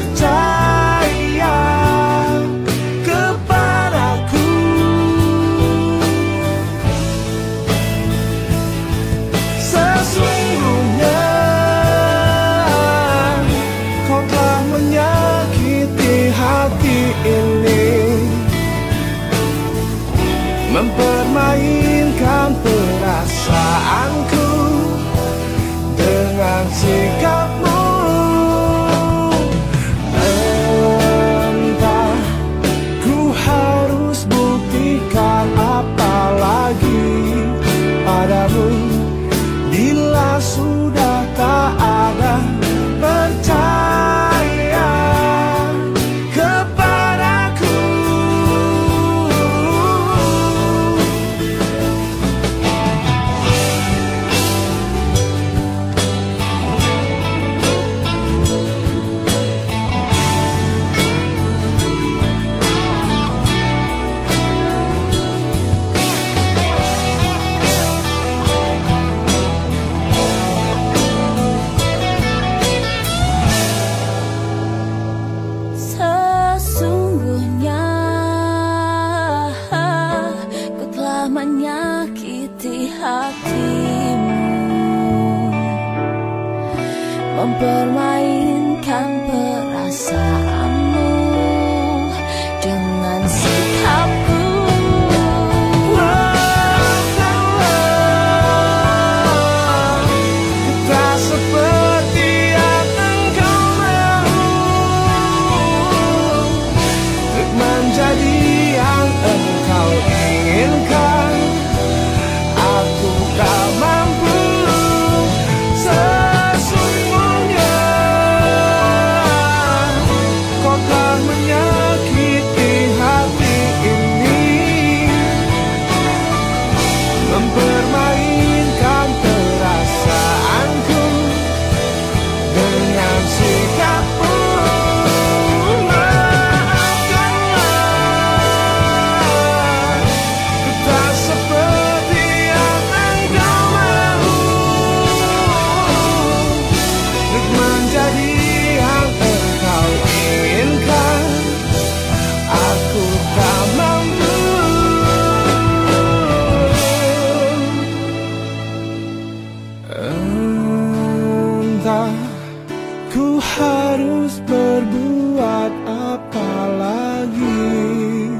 percaya kepadaku. Sesungguhnya kau telah menyakiti hati ini. Mempermainkan perasaanku Dengan sikap menyakiti hatimu. Mempermainkan perasaan Ku harus berbuat apa lagi?